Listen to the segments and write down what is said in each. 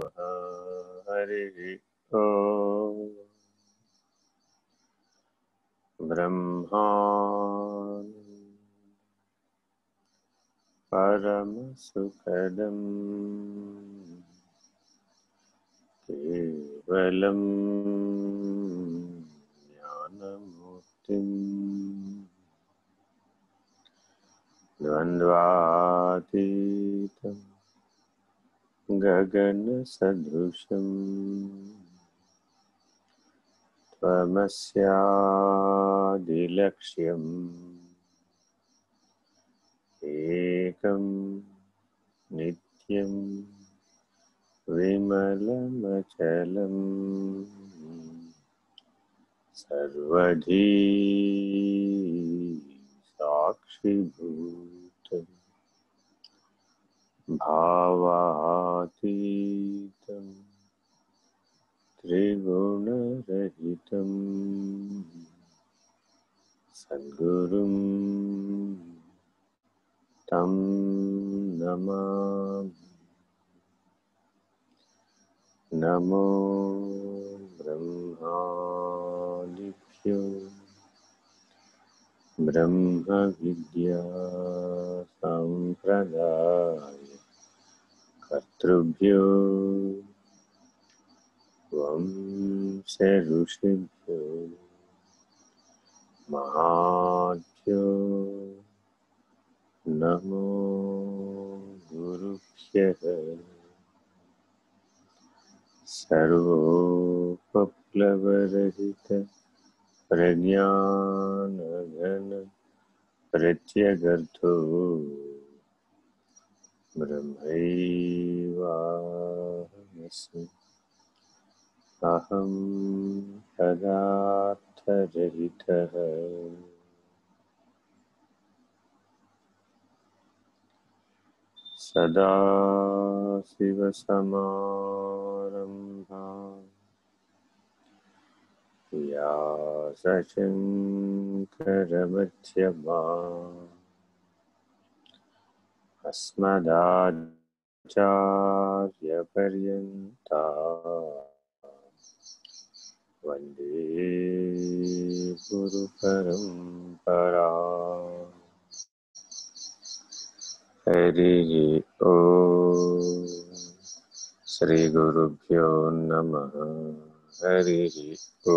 हरि ओ। ब्रह्मा परमसुखदम् केवल ज्ञानमूर्ति द्वन्द्वातीतम् गगनसदृशम् त्वमस्यादिलक्ष्यम्। एकं नित्यं विमलमचलम्। सर्वधी साक्षिभू भावातीतं त्रिगुणरहितं सद्गुरुं तं नमामि। नमो ब्रह्मादिभ्यो ब्रह्मविद्यासम्प्रदाय। कर्तृभ्यो ऋषिभ्यो महाभ्यो नमो गुरुभ्यः सर्वोपप्लवरहित प्रज्ञानघन प्रत्यगर्थो ब्रह्मैवाहमस्मि। अहं पदार्थरहितः। सदाशिवसमारम्भा व्यासशङ्करमध्यमा। अस्मदाचार्यपर्यन्ता। वंदे गुरुपरम्परा। हरिः ओ श्रीगुरुभ्यो नमः। हरिः ओ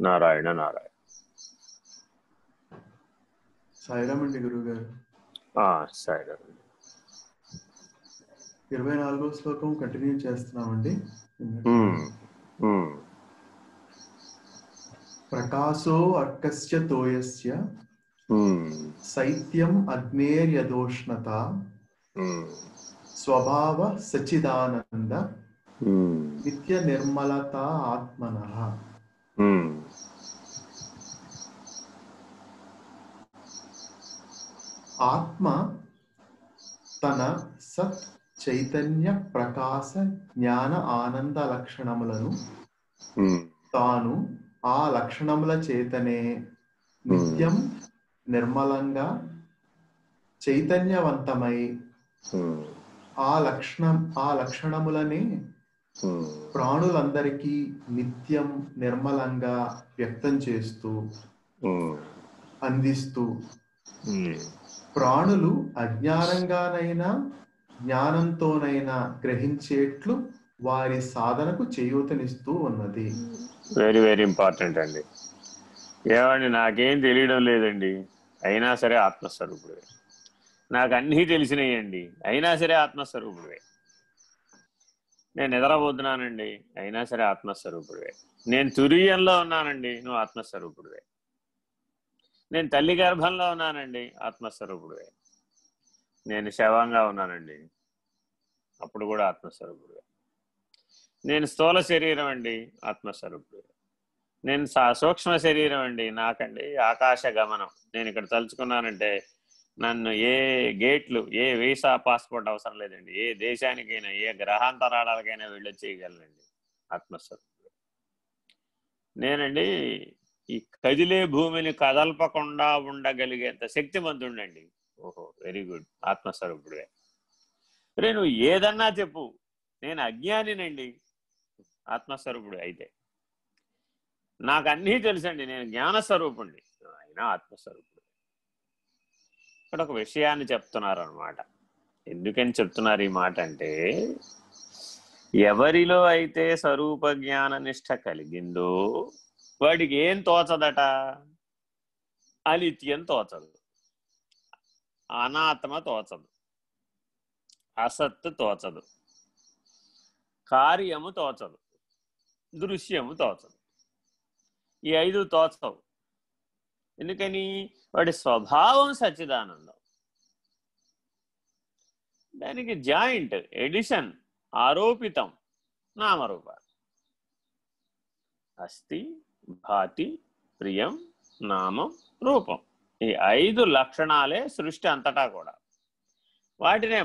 नारायण नारायण। సాయిరామ్ అండి గురువు గారు. సరే ఇరవై నాలుగో శ్లోకం కంటిన్యూ చేస్తున్నామండి. ప్రకాశో అర్కస్య తోయస్య శైత్యం అగ్నేర్యదోష్ణత స్వభావ సచిదానంద నిత్య నిర్మలత ఆత్మన. ఆత్మ తన సత్ చైతన్య ప్రకాశ జ్ఞాన ఆనంద లక్షణములను తాను ఆ లక్షణముల చేతనే నిత్యం నిర్మలంగా చైతన్యవంతమై ఆ లక్షణం ఆ లక్షణములనే ప్రాణులందరికీ నిత్యం నిర్మలంగా వ్యక్తం చేస్తూ అందిస్తూ ప్రాణులు అజ్ఞానంగానైనా జ్ఞానంతోనైనా గ్రహించేట్లు వారి సాధనకు చేయూతనిస్తూ ఉన్నది. వెరీ వెరీ ఇంపార్టెంట్ అండి. ఏమండి నాకేం తెలియడం లేదండి. అయినా సరే ఆత్మస్వరూపుడే. నాకు అన్నీ తెలిసినాయండి. అయినా సరే ఆత్మస్వరూపుడే. నేను నిద్రపోతున్నానండి. అయినా సరే ఆత్మస్వరూపుడివే నేను తురియంలో ఉన్నానండి. నువ్వు ఆత్మస్వరూపుడివే. నేను తల్లి గర్భంలో ఉన్నానండి ఆత్మస్వరూపుడివే. నేను శవంగా ఉన్నానండి అప్పుడు కూడా ఆత్మస్వరూపుడివే. నేను స్థూల శరీరం అండి ఆత్మస్వరూపుడివే. నేను సూక్ష్మ శరీరం అండి నాకండి ఆకాశ గమనం. నేను ఇక్కడ తలుచుకున్నానంటే నన్ను ఏ గేట్లు ఏ వీసా పాస్పోర్ట్ అవసరం లేదండి. ఏ దేశానికైనా ఏ గ్రహాంతరాళాలకైనా వెళ్ళొచ్చేయగలనండి ఆత్మస్వరూపుడు నేనండి ఈ కదిలే భూమిని కదల్పకుండా ఉండగలిగేంత శక్తిమంతుండండి. ఓహో వెరీ గుడ్ ఆత్మస్వరూపుడే. రే నువ్వు ఏదన్నా చెప్పు. నేను అజ్ఞానినండి. ఆత్మస్వరూపుడు అయితే. నాకు అన్నీ తెలుసండి. నేను జ్ఞానస్వరూపుణ్ణి. అయినా ఆత్మస్వరూపుడు. ఇక్కడ ఒక విషయాన్ని చెప్తున్నారు అనమాట ఎందుకని చెప్తున్నారు ఈ మాట అంటే ఎవరిలో అయితే స్వరూప జ్ఞాన నిష్ట కలిగిందో వాడికి ఏం తోచదట? అనిత్యం తోచదు. అనాత్మ తోచదు. అసత్తు తోచదు. కార్యము తోచదు. దృశ్యము తోచదు. ఈ ఐదు తోచవు. ఎందుకని? వాడి స్వభావం సచ్చిదానందం. దానికి జాయింట్ ఎడిషన్ ఆరోపితం నామరూపాలు. అస్తి భాతి ప్రియం నామం రూపం. ఈ ఐదు లక్షణాలే సృష్టి అంతటా కూడా. వాటినే